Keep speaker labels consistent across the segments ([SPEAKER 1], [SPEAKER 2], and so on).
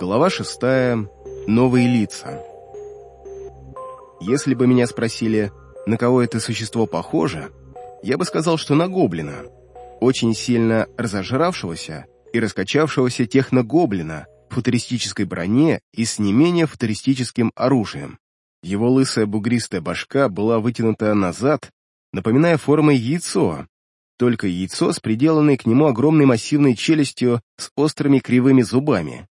[SPEAKER 1] Глава шестая. Новые лица. Если бы меня спросили, на кого это существо похоже, я бы сказал, что на гоблина, очень сильно разожравшегося и раскачавшегося техногоблина в футуристической броне и с не менее футуристическим оружием. Его лысая бугристая башка была вытянута назад, напоминая формой яйцо, только яйцо с приделанной к нему огромной массивной челюстью с острыми кривыми зубами.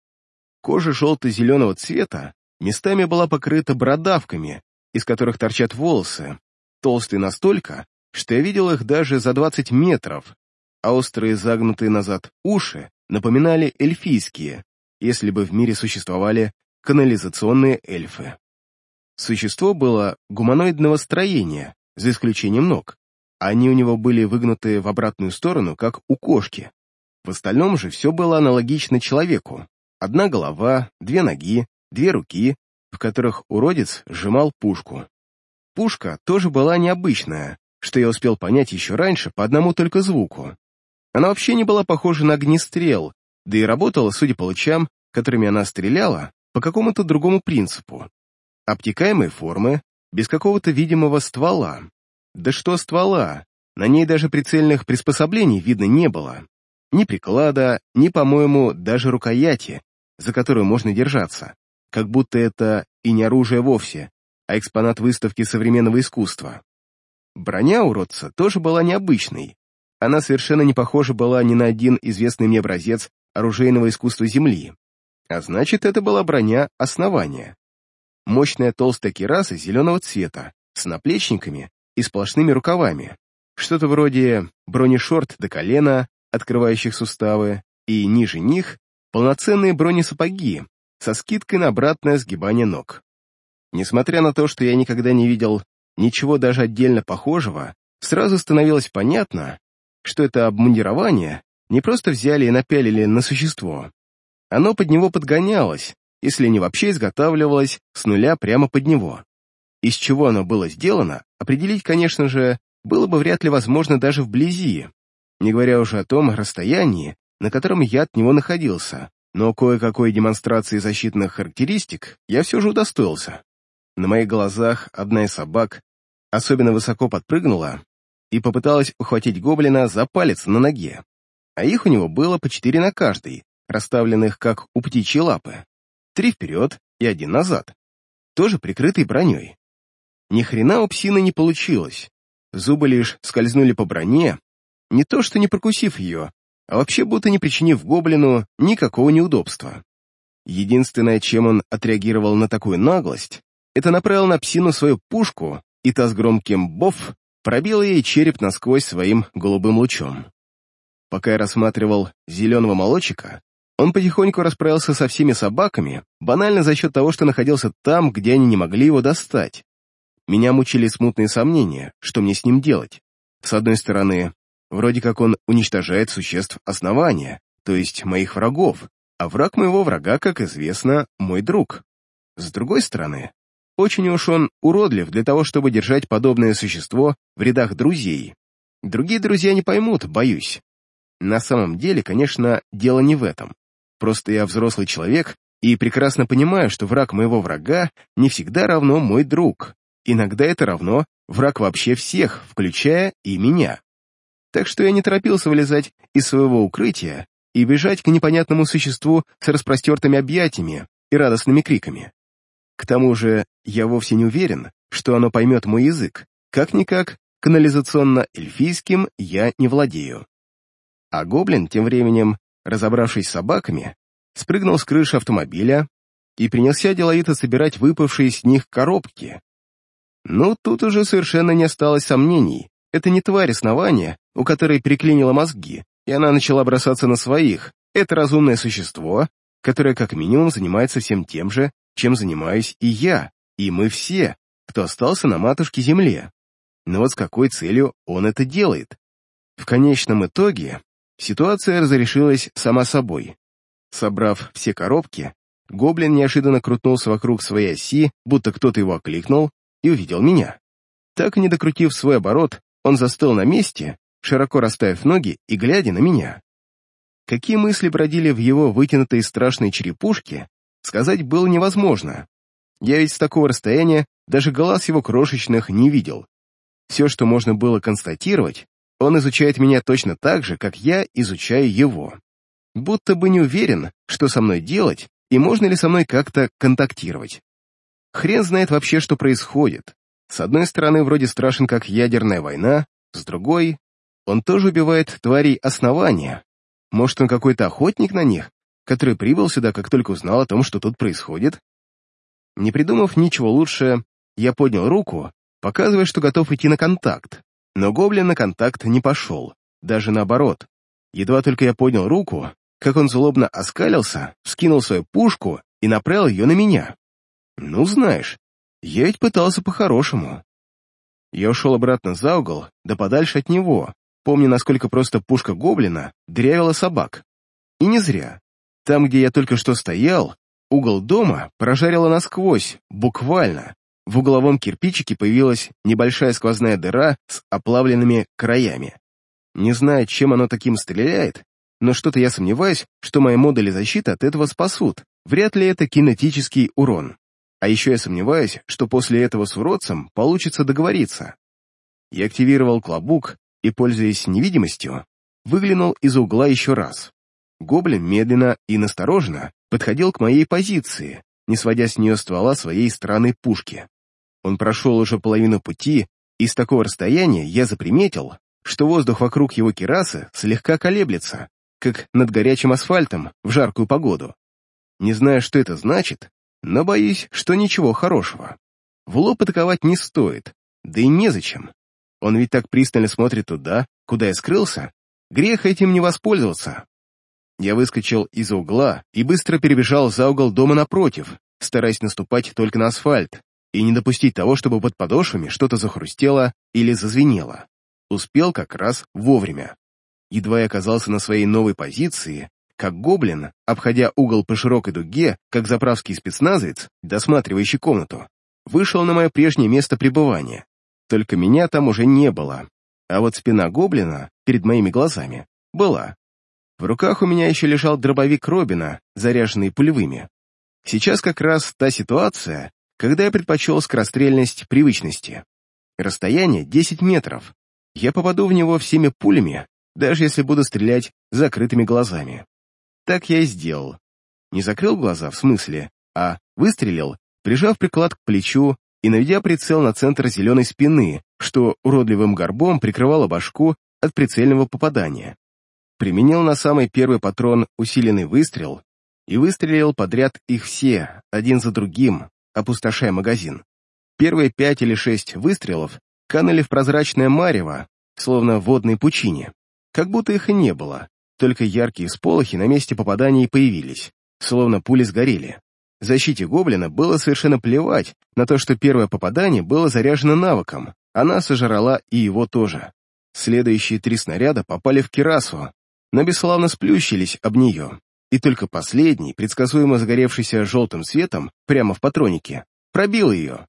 [SPEAKER 1] Кожа желто-зеленого цвета местами была покрыта бородавками, из которых торчат волосы, толстые настолько, что я видел их даже за 20 метров, а острые загнутые назад уши напоминали эльфийские, если бы в мире существовали канализационные эльфы. Существо было гуманоидного строения, за исключением ног. Они у него были выгнуты в обратную сторону, как у кошки. В остальном же все было аналогично человеку. Одна голова, две ноги, две руки, в которых уродец сжимал пушку. Пушка тоже была необычная, что я успел понять еще раньше по одному только звуку. Она вообще не была похожа на огнестрел, да и работала, судя по лучам, которыми она стреляла, по какому-то другому принципу. Обтекаемой формы, без какого-то видимого ствола. Да что ствола, на ней даже прицельных приспособлений видно не было. Ни приклада, ни, по-моему, даже рукояти, за которую можно держаться, как будто это и не оружие вовсе, а экспонат выставки современного искусства. Броня уродца тоже была необычной. Она совершенно не похожа была ни на один известный мне образец оружейного искусства Земли. А значит, это была броня основания. Мощная толстая кираса зеленого цвета, с наплечниками и сплошными рукавами. Что-то вроде бронешорт до колена, открывающих суставы, и ниже них полноценные бронесапоги со скидкой на обратное сгибание ног. Несмотря на то, что я никогда не видел ничего даже отдельно похожего, сразу становилось понятно, что это обмундирование не просто взяли и напялили на существо. Оно под него подгонялось, если не вообще изготавливалось с нуля прямо под него. Из чего оно было сделано, определить, конечно же, было бы вряд ли возможно даже вблизи, не говоря уже о том расстоянии, на котором я от него находился, но кое-какой демонстрации защитных характеристик я все же удостоился. На моих глазах одна из собак особенно высоко подпрыгнула и попыталась ухватить гоблина за палец на ноге, а их у него было по четыре на каждой, расставленных как у птичьей лапы. Три вперед и один назад, тоже прикрытый броней. Ни хрена у псины не получилось, зубы лишь скользнули по броне, не то что не прокусив ее, а вообще будто не причинив гоблину никакого неудобства. Единственное, чем он отреагировал на такую наглость, это направил на псину свою пушку, и та с громким «боф» пробила ей череп насквозь своим голубым лучом. Пока я рассматривал зеленого молочика, он потихоньку расправился со всеми собаками, банально за счет того, что находился там, где они не могли его достать. Меня мучили смутные сомнения, что мне с ним делать. С одной стороны, Вроде как он уничтожает существ основания, то есть моих врагов, а враг моего врага, как известно, мой друг. С другой стороны, очень уж он уродлив для того, чтобы держать подобное существо в рядах друзей. Другие друзья не поймут, боюсь. На самом деле, конечно, дело не в этом. Просто я взрослый человек и прекрасно понимаю, что враг моего врага не всегда равно мой друг. Иногда это равно враг вообще всех, включая и меня так что я не торопился вылезать из своего укрытия и бежать к непонятному существу с распростертыми объятиями и радостными криками. К тому же я вовсе не уверен, что оно поймет мой язык, как-никак канализационно-эльфийским я не владею. А гоблин, тем временем, разобравшись с собаками, спрыгнул с крыши автомобиля и принялся деловито собирать выпавшие с них коробки. Ну, тут уже совершенно не осталось сомнений. Это не тварь основания, у которой переклинило мозги, и она начала бросаться на своих. Это разумное существо, которое как минимум занимается всем тем же, чем занимаюсь и я, и мы все, кто остался на матушке Земле. Но вот с какой целью он это делает? В конечном итоге ситуация разрешилась сама собой. Собрав все коробки, гоблин неожиданно крутнулся вокруг своей оси, будто кто-то его окликнул, и увидел меня. Так не докрутив свой оборот, он застыл на месте широко расставив ноги и глядя на меня. Какие мысли бродили в его вытянутой страшной черепушке, сказать было невозможно. Я ведь с такого расстояния даже глаз его крошечных не видел. Все, что можно было констатировать, он изучает меня точно так же, как я изучаю его. Будто бы не уверен, что со мной делать и можно ли со мной как-то контактировать. Хрен знает вообще, что происходит. С одной стороны, вроде страшен, как ядерная война, с другой, он тоже убивает тварей основания. Может, он какой-то охотник на них, который прибыл сюда, как только узнал о том, что тут происходит? Не придумав ничего лучше, я поднял руку, показывая, что готов идти на контакт. Но гоблин на контакт не пошел, даже наоборот. Едва только я поднял руку, как он злобно оскалился, скинул свою пушку и направил ее на меня. Ну, знаешь, я ведь пытался по-хорошему. Я ушел обратно за угол, да подальше от него, помня, насколько просто пушка гоблина дрявила собак. И не зря. Там, где я только что стоял, угол дома прожарило насквозь, буквально. В угловом кирпичике появилась небольшая сквозная дыра с оплавленными краями. Не знаю, чем оно таким стреляет, но что-то я сомневаюсь, что мои модули защиты от этого спасут. Вряд ли это кинетический урон. А еще я сомневаюсь, что после этого с уродцем получится договориться. Я активировал клобук и, пользуясь невидимостью, выглянул из угла еще раз. Гоблин медленно и настороженно подходил к моей позиции, не сводя с нее ствола своей странной пушки. Он прошел уже половину пути, и с такого расстояния я заприметил, что воздух вокруг его керасы слегка колеблется, как над горячим асфальтом в жаркую погоду. Не знаю, что это значит, но боюсь, что ничего хорошего. В лоб атаковать не стоит, да и незачем. Он ведь так пристально смотрит туда, куда я скрылся. Грех этим не воспользоваться. Я выскочил из угла и быстро перебежал за угол дома напротив, стараясь наступать только на асфальт и не допустить того, чтобы под подошвами что-то захрустело или зазвенело. Успел как раз вовремя. Едва я оказался на своей новой позиции, как гоблин, обходя угол по широкой дуге, как заправский спецназовец, досматривающий комнату, вышел на мое прежнее место пребывания. Только меня там уже не было, а вот спина гоблина перед моими глазами была. В руках у меня еще лежал дробовик Робина, заряженный пулевыми. Сейчас как раз та ситуация, когда я предпочел скорострельность привычности. Расстояние 10 метров. Я попаду в него всеми пулями, даже если буду стрелять закрытыми глазами. Так я и сделал. Не закрыл глаза, в смысле, а выстрелил, прижав приклад к плечу и наведя прицел на центр зеленой спины, что уродливым горбом прикрывало башку от прицельного попадания. Применил на самый первый патрон усиленный выстрел и выстрелил подряд их все, один за другим, опустошая магазин. Первые пять или шесть выстрелов канули в прозрачное марево, словно в водной пучине, как будто их и не было. Только яркие всполохи на месте попаданий появились, словно пули сгорели. Защите гоблина было совершенно плевать на то, что первое попадание было заряжено навыком, она сожрала и его тоже. Следующие три снаряда попали в кирасу, но бесславно сплющились об нее, и только последний, предсказуемо загоревшийся желтым светом прямо в патронике, пробил ее.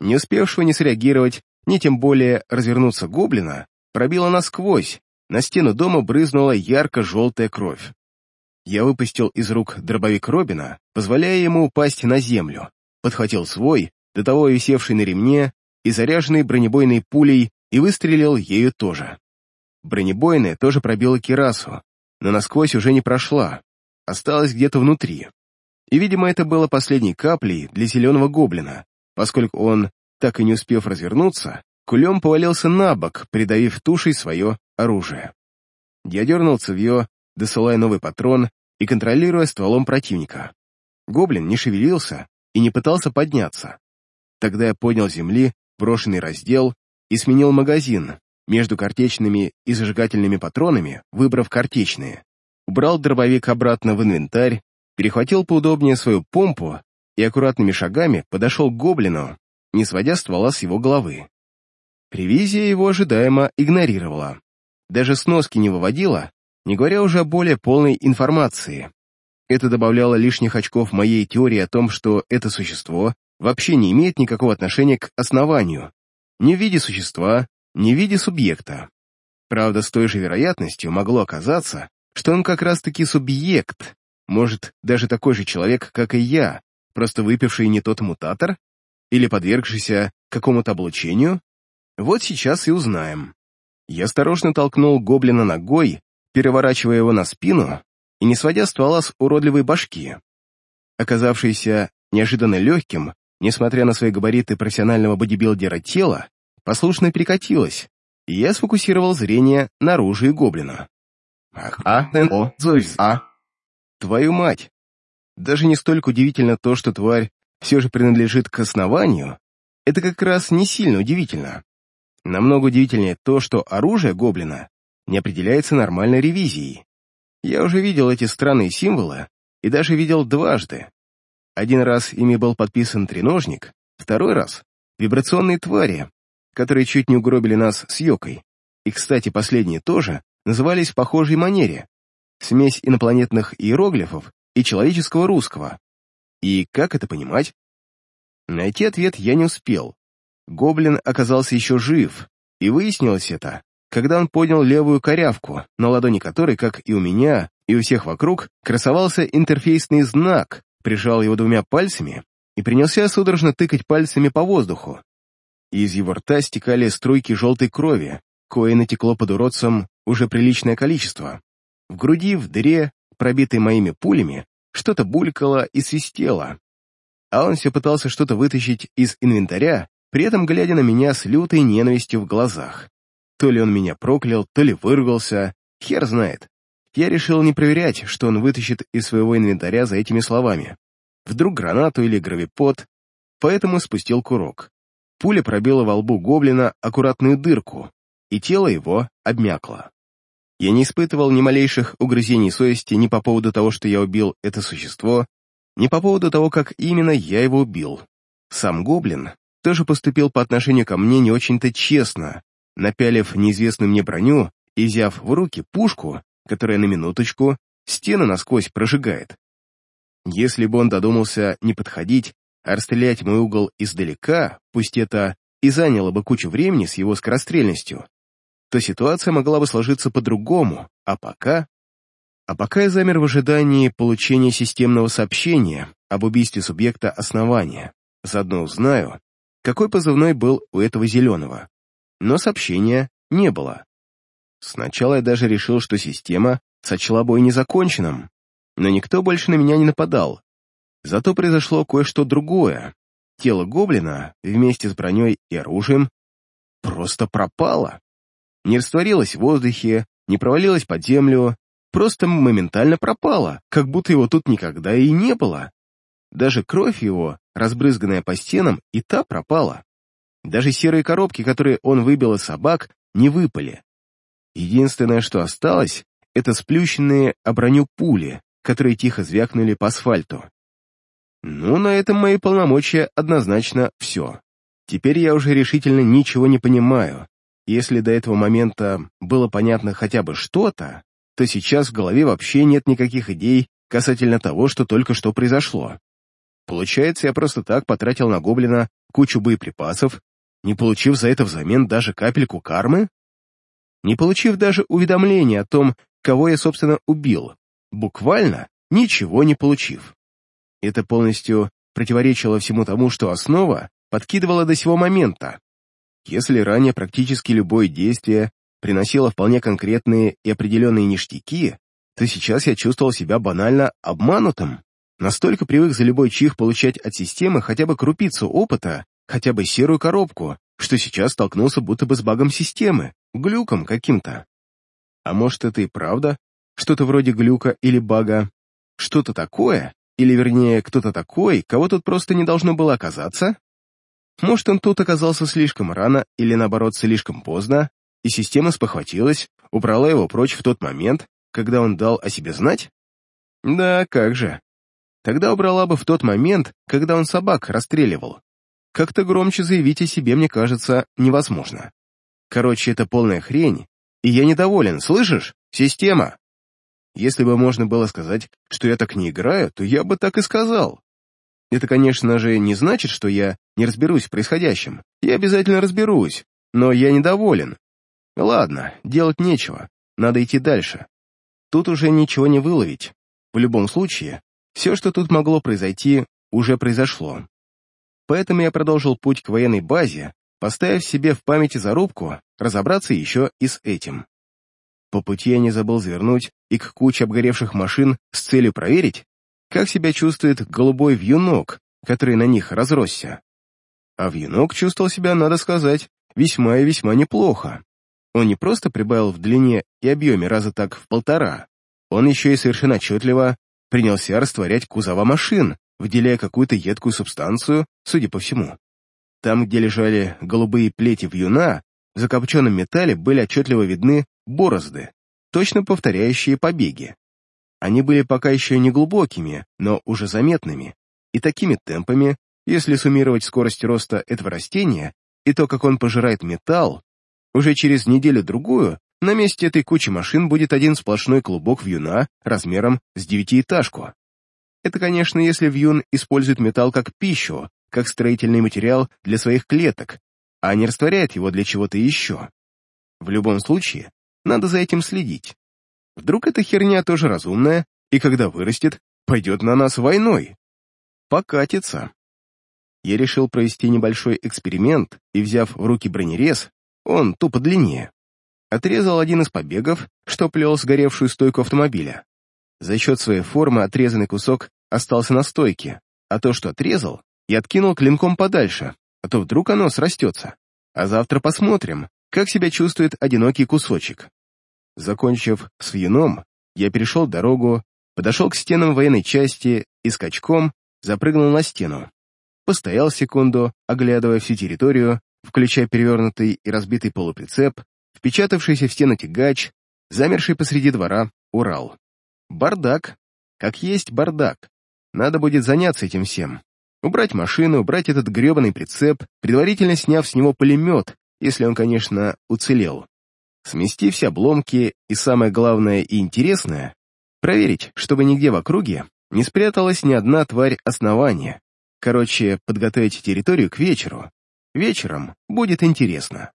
[SPEAKER 1] Не успевшего не среагировать, ни тем более развернуться гоблина, пробило насквозь, на стену дома брызнула ярко-желтая кровь. Я выпустил из рук дробовик Робина, позволяя ему упасть на землю, подхватил свой, до того висевший на ремне, и заряженный бронебойной пулей, и выстрелил ею тоже. Бронебойная тоже пробила кирасу, но насквозь уже не прошла, осталась где-то внутри. И, видимо, это было последней каплей для зеленого гоблина, поскольку он, так и не успев развернуться, кулем повалился на бок, придавив тушей свое оружие. Я дернул цевье, досылая новый патрон и контролируя стволом противника. Гоблин не шевелился и не пытался подняться. Тогда я поднял с земли брошенный раздел и сменил магазин, между картечными и зажигательными патронами, выбрав картечные. Убрал дробовик обратно в инвентарь, перехватил поудобнее свою помпу и аккуратными шагами подошел к гоблину, не сводя ствола с его головы. Ревизия его ожидаемо игнорировала. Даже сноски не выводила, не говоря уже о более полной информации. Это добавляло лишних очков моей теории о том, что это существо вообще не имеет никакого отношения к основанию, ни в виде существа, ни в виде субъекта. Правда, с той же вероятностью могло оказаться, что он как раз-таки субъект, Может, даже такой же человек, как и я, просто выпивший не тот мутатор? Или подвергшийся какому-то облучению? Вот сейчас и узнаем. Я осторожно толкнул гоблина ногой, переворачивая его на спину и не сводя ствола с уродливой башки. Оказавшийся неожиданно легким, несмотря на свои габариты профессионального бодибилдера тела, послушно перекатилось, и я сфокусировал зрение на оружии гоблина.
[SPEAKER 2] А, о, а.
[SPEAKER 1] Твою мать! Даже не столько удивительно то, что тварь все же принадлежит к основанию, это как раз не сильно удивительно. Намного удивительнее то, что оружие гоблина не определяется нормальной ревизией. Я уже видел эти странные символы и даже видел дважды. Один раз ими был подписан треножник, второй раз — вибрационные твари, которые чуть не угробили нас с Йокой. И, кстати, последние тоже назывались в похожей манере. Смесь инопланетных иероглифов и человеческого русского. И как это понимать? Найти ответ я не успел. Гоблин оказался еще жив, и выяснилось это, когда он поднял левую корявку, на ладони которой, как и у меня, и у всех вокруг, красовался интерфейсный знак, прижал его двумя пальцами и принялся судорожно тыкать пальцами по воздуху. Из его рта стекали струйки желтой крови, кое натекло под уродцем уже приличное количество. В груди, в дыре, пробитой моими пулями, что-то булькало и свистело. А он все пытался что-то вытащить из инвентаря, при этом глядя на меня с лютой ненавистью в глазах. То ли он меня проклял, то ли вырвался, хер знает. Я решил не проверять, что он вытащит из своего инвентаря за этими словами. Вдруг гранату или гравипод, поэтому спустил курок. Пуля пробила во лбу гоблина аккуратную дырку, и тело его обмякло. Я не испытывал ни малейших угрызений совести ни по поводу того, что я убил это существо, ни по поводу того, как именно я его убил. Сам гоблин тоже поступил по отношению ко мне не очень-то честно, напялив неизвестную мне броню и взяв в руки пушку, которая на минуточку стены насквозь прожигает. Если бы он додумался не подходить, а расстрелять мой угол издалека, пусть это и заняло бы кучу времени с его скорострельностью, то ситуация могла бы сложиться по-другому, а пока... А пока я замер в ожидании получения системного сообщения об убийстве субъекта основания, заодно узнаю, какой позывной был у этого зеленого. Но сообщения не было. Сначала я даже решил, что система сочла бой незаконченным, но никто больше на меня не нападал. Зато произошло кое-что другое. Тело гоблина вместе с броней и оружием просто пропало. Не растворилось в воздухе, не провалилось под землю, просто моментально пропало, как будто его тут никогда и не было. Даже кровь его, разбрызганная по стенам, и та пропала. Даже серые коробки, которые он выбил из собак, не выпали. Единственное, что осталось, это сплющенные о броню пули, которые тихо звякнули по асфальту. Ну, на этом мои полномочия однозначно все. Теперь я уже решительно ничего не понимаю. Если до этого момента было понятно хотя бы что-то, то сейчас в голове вообще нет никаких идей касательно того, что только что произошло. Получается, я просто так потратил на гоблина кучу боеприпасов, не получив за это взамен даже капельку кармы? не получив даже уведомления о том, кого я, собственно, убил, буквально ничего не получив. Это полностью противоречило всему тому, что основа подкидывала до сего момента. Если ранее практически любое действие приносило вполне конкретные и определенные ништяки, то сейчас я чувствовал себя банально обманутым. Настолько привык за любой чих получать от системы хотя бы крупицу опыта, хотя бы серую коробку, что сейчас столкнулся будто бы с багом системы, глюком каким-то. А может, это и правда? Что-то вроде глюка или бага? Что-то такое? Или, вернее, кто-то такой, кого тут просто не должно было оказаться? Может, он тут оказался слишком рано или, наоборот, слишком поздно, и система спохватилась, убрала его прочь в тот момент, когда он дал о себе знать? Да, как же. Тогда убрала бы в тот момент, когда он собак расстреливал. Как-то громче заявить о себе, мне кажется, невозможно. Короче, это полная хрень, и я недоволен, слышишь? Система. Если бы можно было сказать, что я так не играю, то я бы так и сказал. Это, конечно же, не значит, что я не разберусь в происходящем. Я обязательно разберусь, но я недоволен. Ладно, делать нечего, надо идти дальше. Тут уже ничего не выловить. В любом случае, все, что тут могло произойти, уже произошло. Поэтому я продолжил путь к военной базе, поставив себе в памяти зарубку разобраться еще и с этим. По пути я не забыл завернуть и к куче обгоревших машин с целью проверить, как себя чувствует голубой вьюнок, который на них разросся. А вьюнок чувствовал себя, надо сказать, весьма и весьма неплохо. Он не просто прибавил в длине и объеме раза так в полтора, он еще и совершенно отчетливо принялся растворять кузова машин, выделяя какую-то едкую субстанцию, судя по всему. Там, где лежали голубые плети вьюна, в закопченном металле были отчетливо видны борозды, точно повторяющие побеги. Они были пока еще не глубокими, но уже заметными, и такими темпами, если суммировать скорость роста этого растения и то, как он пожирает металл, уже через неделю-другую на месте этой кучи машин будет один сплошной клубок вьюна размером с девятиэтажку. Это, конечно, если вьюн использует металл как пищу, как строительный материал для своих клеток, а не растворяет его для чего-то еще. В любом случае, надо за этим следить. Вдруг эта херня тоже разумная, и когда вырастет, пойдет на нас войной. Покатится. Я решил провести небольшой эксперимент и, взяв в руки бронерез, он тупо длиннее, отрезал один из побегов, что плел сгоревшую стойку автомобиля. За счет своей формы отрезанный кусок остался на стойке, а то, что отрезал, я откинул клинком подальше, а то вдруг оно срастется. А завтра посмотрим, как себя чувствует одинокий кусочек. Закончив с вьюном, я перешел дорогу, подошел к стенам военной части и скачком запрыгнул на стену. Постоял секунду, оглядывая всю территорию, включая перевернутый и разбитый полуприцеп, впечатавшийся в стену тягач, замерший посреди двора Урал. Бардак. Как есть бардак. Надо будет заняться этим всем. Убрать машину, убрать этот гребаный прицеп, предварительно сняв с него пулемет, если он, конечно, уцелел. Смести все обломки и, самое главное и интересное, проверить, чтобы нигде в округе не спряталась ни одна тварь основания. Короче, подготовить территорию к вечеру. Вечером будет интересно.